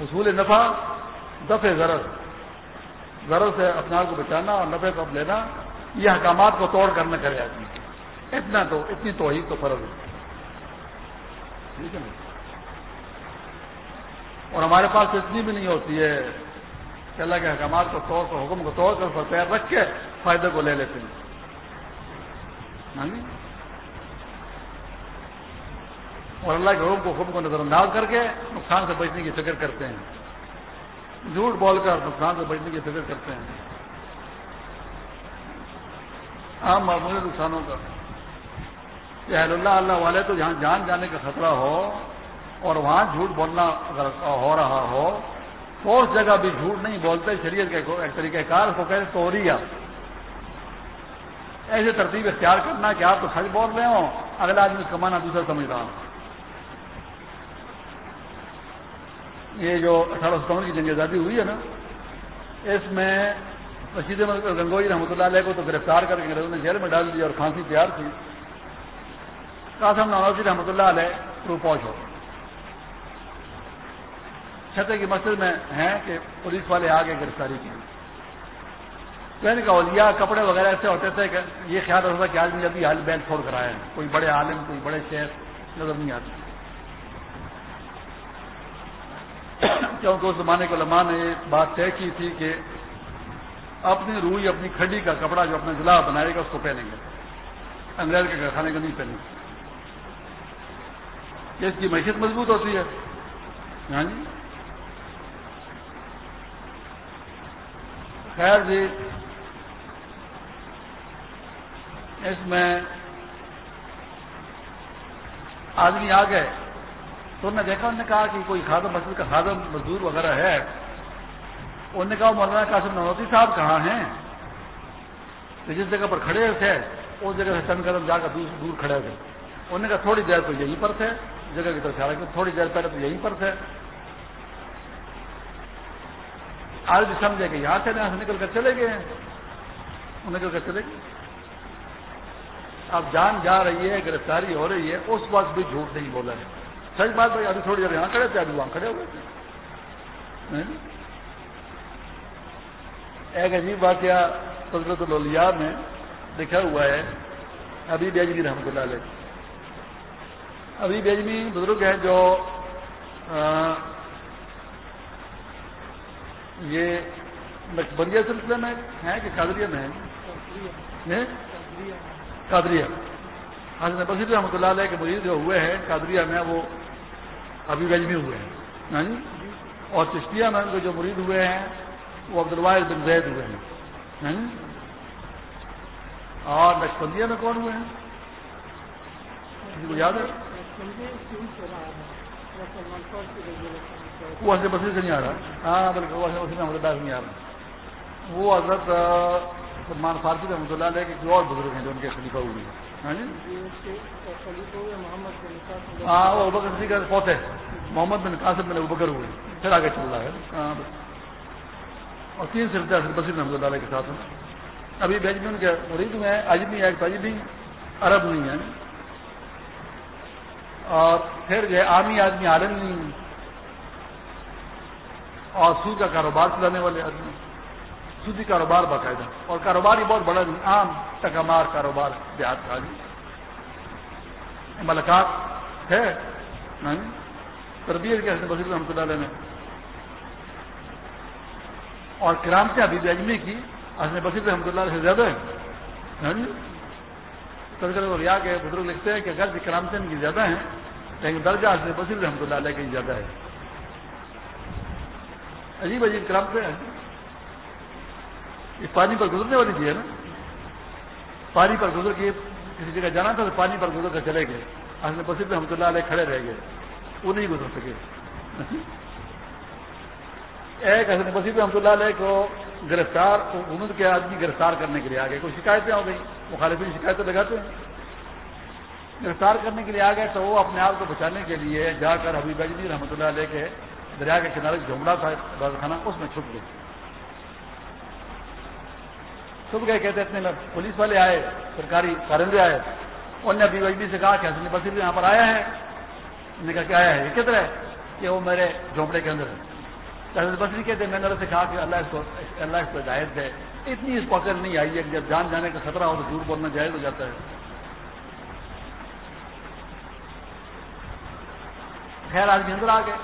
اصول نفع، دفع ضرورت ضرورت سے اپنے آپ کو بچانا اور نفع کو لینا، یہ حکامات کو توڑ کرنا کرے آدمی۔ اتنا تو اتنی توحید تو فرض ہے۔ ٹھیک ہے اور ہمارے پاس اتنی بھی نہیں ہوتی ہے کہ اللہ کے حکامات کو توڑ کر، حکم کو توڑ کر پیر رکھ کے فائدے کو لے لیتے ہیں ہاں جی؟ اور اللہ کے حکم کو حکم کو نظر انداز کر کے نقصان سے بچنے کی فکر کرتے ہیں۔ جھوٹ بول کر نقصان سے بچنے کی فکر کرتے ہیں۔ عام معمولی نقصانوں کا کہ اہل اللہ اللہ والے تو جہاں جان جانے کا خطرہ ہو اور وہاں جھوٹ بولنا اگر ہو رہا ہو، تو اس جگہ بھی جھوٹ نہیں بولتے۔ شریعت کے ایک طریقہ کار کو کہتے توریہ۔ ایسے ترتیب اختیار کرنا کہ آپ تو سچ بول رہے ہوں، اگلا آدمی کمانا دوسرا سمجھ رہا ہوں یہ جو اٹھارہ سو ستاون کی جنگ آزادی ہوئی ہے نا، اس میں رشید گنگوئی رحمۃ اللہ علیہ کو تو گرفتار کر کے انہوں نے جیل میں ڈال دیا اور پھانسی تیار تھی قاسم نوازی جی رحمۃ اللہ علیہ رو پہنچ ہو چھتے کی مسجد میں ہیں کہ پولیس والے آگے گرفتاری کی۔ پہلے کا اولیاء کپڑے وغیرہ ایسے ہوتے تھے کہ یہ خیال رکھتا کہ آدمی ابھی حال بیل چھوڑ کر آئے کوئی بڑے عالم، کوئی بڑے شہر نظر نہیں آتے کیونکہ اس زمانے کو علماء نے یہ بات طے کی تھی کہ اپنی روئی، اپنی کھڈی کا کپڑا جو اپنا ضلع بنائے گا، اس کو پہنیں گے۔ انگریز کے کھانے کا نہیں پہنیں گے۔ اس کی معیشت مضبوط ہوتی ہے۔ ہاں جی؟ خیر جی اس میں آدمی آ گئے۔ تو انہوں نے دیکھا، انہوں نے کہا کہ کوئی خادم مسجد کا خادم مزدور وغیرہ ہے۔ انہوں نے کہا مولانا قاسم نوتی صاحب کہاں ہیں؟ تو جس جگہ پر کھڑے تھے، اس جگہ سے چند قدم جا کر دور کھڑے تھے۔ انہوں نے کہا، تھوڑی دیر تو یہیں پر تھے۔ جگہ کی طرف سے تھوڑی دیر پہلے تو یہیں پر تھے۔ آج بھی سمجھے کہ یہاں سے یہاں سے نکل کر چلے گئے ہیں۔ نکل کر چلے گئے؟ اب جان جا رہی ہے، گرفتاری ہو رہی ہے، اس وقت بھی جھوٹ نہیں بولا ہے۔ سچ بات بھائی ابھی تھوڑی دیر یہاں کھڑے تھے ابھی وہاں کھڑے ہوئے تھے ایک عجیب یا قدرت الولیا میں لکھا ہوا ہے ابھی بیجمی رحمۃ اللہ علیہ ابھی بیجمی بزرگ ہیں جو یہ نقبندیہ سلسلے میں ہیں کہ قادریہ میں ہیں قادریہ ہاں، حضرت بصیر رحمۃ اللہ علیہ کے مریض جو ہوئے ہیں، قادریہ میں، وہ ابھی گجمی ہوئے ہیں۔ ہاں جی؟ اور چشتیہ میں کے جو مرید ہوئے ہیں، وہ عبد الواحد بن زید ہوئے ہیں۔ ہاں جی؟ اور نقشبندیہ میں کون ہوئے ہیں؟ کو یاد ہے؟ وہ حضرت بصیر سے نہیں آ رہا۔ ہاں بلکہ وہ حضرت سے نہیں آ رہا۔ وہ حضرت سلمان فارسی رحمۃ اللہ علیہ کے اور بزرگ ہیں جو ان کے خلیفہ ہوئے ہیں۔ ہاں, جی؟ ہاں، وہ کا پوتے محمد بن قاسم بن ابکر ہوئے۔ پھر آگے چل رہا ہے۔ ہاں، اور تین سلسلہ بصیر رحمۃ اللہ علیہ کے ساتھ ابھی بیجمین کے مرید میں اجمی ایک تجبی عرب نہیں ہے اور پھر جو ہے عامی آدمی عالم نہیں اور سود کا کاروبار چلانے والے آدمی سودی کاروبار باقاعدہ اور کاروبار ہی بہت بڑا عام ٹکامار کاروبار دیہات کا جی ملکات ہے۔ تربیت کے حسن بصیر رحمۃ اللہ علیہ نے۔ اور کرامت ابھی اجمی کی؟ حسن بصیر رحمۃ اللہ علیہ سے زیادہ ہے۔ ریا کے بزرگ لکھتے ہیں کہ اگر کرامتیں ان کی زیادہ ہیں لیکن درجہ حسن بصیر رحمۃ اللہ علیہ کی زیادہ ہے۔ عجیب عجیب کرامتیں ہیں۔ یہ پانی پر گزرنے والی چیز ہے نا۔ پانی پر گزر کے کسی جگہ جانا تھا تو پانی پر گزر کر چلے گئے۔ حسن بصیر رحمۃ اللہ علیہ کھڑے رہ گئے۔ وہ نہیں گزر سکے۔ ایک حسن بصیر رحمۃ اللہ علیہ کو گرفتار حکومت کے آدمی گرفتار کرنے کے لیے آ گئے کوئی شکایتیں ہو گئی مخالفین شکایتیں لگاتے ہیں۔ گرفتار کرنے کے لیے آ گئے تو وہ اپنے آپ کو بچانے کے لیے جا کر حبیب اجمی رحمۃ اللہ علیہ کے دریا کے کنارے جھومڑا تھا خانہ اس میں چھپ گئے۔ چھپ گئے، کہتے اتنے میں پولیس والے آئے، سرکاری کارندے آئے۔ انہوں نے ابھی وجدی سے کہا کہ حسن بصیر یہاں پر آیا ہے۔ انہوں نے کہا کہ آیا ہے۔ یہ کدھر ہے؟ کہ وہ میرے جھونپڑے کے اندر ہے۔ حضرت بصری کہتے میں نے سے کہا کہ اللہ اس کو، اللہ اس کو ہدایت ہے اتنی اس پکڑ نہیں آئی ہے کہ جب جان جانے کا خطرہ ہو تو جھوٹ بولنا جائز ہو جاتا ہے۔ خیر آدمی اندر آ گئے۔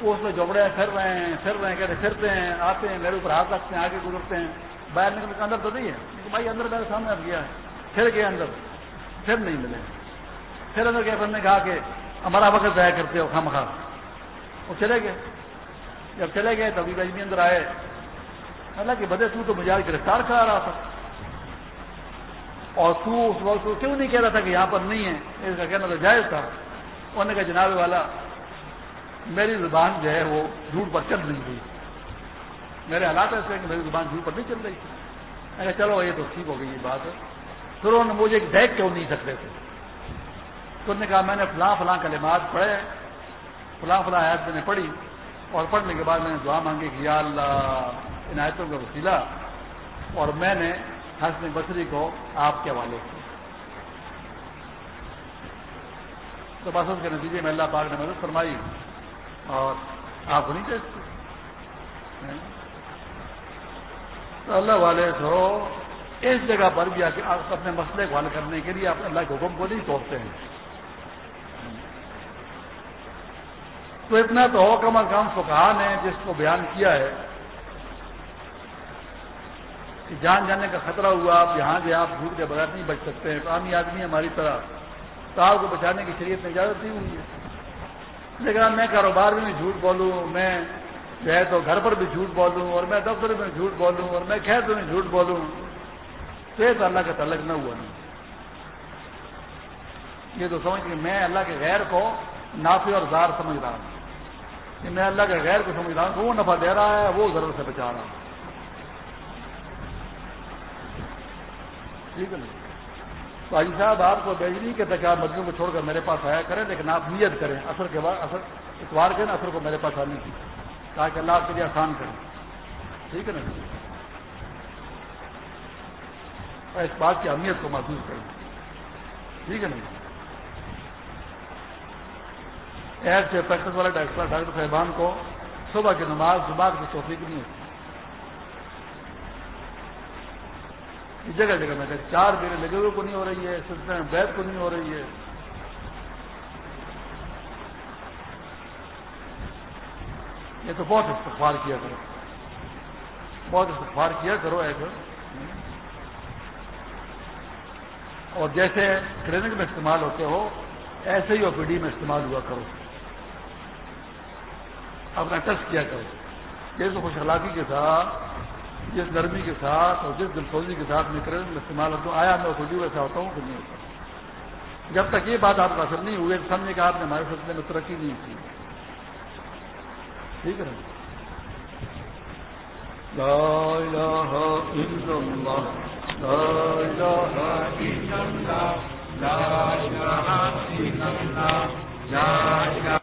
وہ اس میں جھوپڑے پھر رہے ہیں، پھر رہے ہیں، کہتے پھرتے ہیں، آتے ہیں، میرے اوپر ہاتھ رکھتے ہیں، آگے گزرتے ہیں۔ باہر نکل کے اندر تو نہیں ہے۔ بھائی اندر میرے سامنے اب گیا ہے۔ پھر گئے اندر۔ پھر نہیں ملے۔ پھر اندر گئے، پھر نے کہا کہ ہمارا وقت ضائع کرتے ہو خام خام وہ چلے گئے۔ جب چلے گئے تبھی بجمی جی اندر آئے۔ اللہ کہ بدے تو تو مجھے گرفتار کرا رہا تھا۔ اور تو اس وقت کیوں نہیں کہہ رہا تھا کہ یہاں پر نہیں ہے؟ اس کا کہنا تو جائز تھا۔ انہوں نے کہا جناب والا، میری زبان جو ہے وہ جھوٹ پر چل نہیں گئی میرے حالات ایسے ہیں کہ میری زبان جھوٹ پر نہیں چل رہی۔ تھی میں چلو، یہ تو ٹھیک ہو گئی، یہ بات پھر انہوں نے مجھے ایک دیکھ کیوں نہیں سکتے تھے تو انہوں نے کہا، میں نے فلاں فلاں کلمات پڑھے فلاں فلاں آیات میں نے پڑھی۔ اور پڑھنے کے بعد میں نے دعا مانگی کہ یا اللہ عنایتوں کا وسیلہ۔ اور میں نے حسن بصری کو آپ کے حوالے کیا۔ تو بس اس کے نتیجے میں اللہ پاک نے مدد فرمائی اور آپ نہیں چاہتے تو اللہ والے تو اس جگہ پر بھی اپنے مسئلے کو حل کرنے کے لیے آپ اللہ کے حکم کو نہیں توڑتے ہیں۔ تو اتنا تو ہو کم از کم فکان ہے جس کو بیان کیا ہے کہ جان جانے کا خطرہ ہوا، آپ یہاں گئے آپ جھوٹ کے بغیر نہیں بچ سکتے ہیں۔ عامی آدمی ہماری طرح تو آپ کو بچانے کی شریعت میں اجازت نہیں ہوئی ہے۔ لیکن میں کاروبار میں جھوٹ بولوں، میں جو ہے تو گھر پر بھی جھوٹ بولوں اور میں دفتر میں جھوٹ بولوں اور میں کھیت میں جھوٹ بولوں۔ تو یہ تو اللہ کا تعلق نہ ہوا نہیں یہ تو سمجھ کہ میں اللہ کے غیر کو نافی اور زار سمجھ رہا ہوں۔ کہ میں اللہ کے غیر کو سمجھ رہا ہوں وہ نفع دے رہا ہے، وہ ضرورت سے بچا رہا ہوں۔ ٹھیک ہے نا؟ تو آئی صاحب، آپ کو بیجنی کے تک آپ مجموعوں کو چھوڑ کر میرے پاس آیا کریں، لیکن آپ نیت کریں۔ اثر کے بعد، اثر اتوار کے نا اثر کو میرے پاس آنے کی۔ تاکہ اللہ آپ کے لیے آسان کریں۔ ٹھیک ہے نا؟ اس بات کی اہمیت کو محسوس کریں۔ ٹھیک ہے نا؟ ایس سے پریکٹس والے ڈاکٹر ڈاکٹر صاحبان کو صبح کی نماز دماغ کی توفیق نہیں ہوتی۔ جگہ جگہ میں چار بیرے لگے ہوئے کو نہیں ہو رہی ہے، سلسلے میں بیت کو نہیں ہو رہی ہے۔ یہ تو بہت استغفار کیا کرو۔ بہت استغفار کیا کرو ایسے اور جیسے کلینک میں استعمال ہوتے ہو، ایسے ہی او پی ڈی میں استعمال ہوا کرو۔ اپنا ٹچ کیا کرو۔ جیسے خوش حلاقی کے ساتھ، جس نرمی کے ساتھ اور جس دلسوزی کے ساتھ نکل استعمال ہوتا ہوں، آیا میں خود ویسا ہوتا ہوں کہ نہیں ہوتا۔ جب تک یہ بات آپ کا اثر نہیں ہوئی، سمجھے کہ آپ نے ہمارے سلسلے میں ترقی نہیں کی۔ ٹھیک ہے جی؟ لا الہ الا اللہ، لا الہ الا اللہ، لا الہ الا اللہ، لا الہ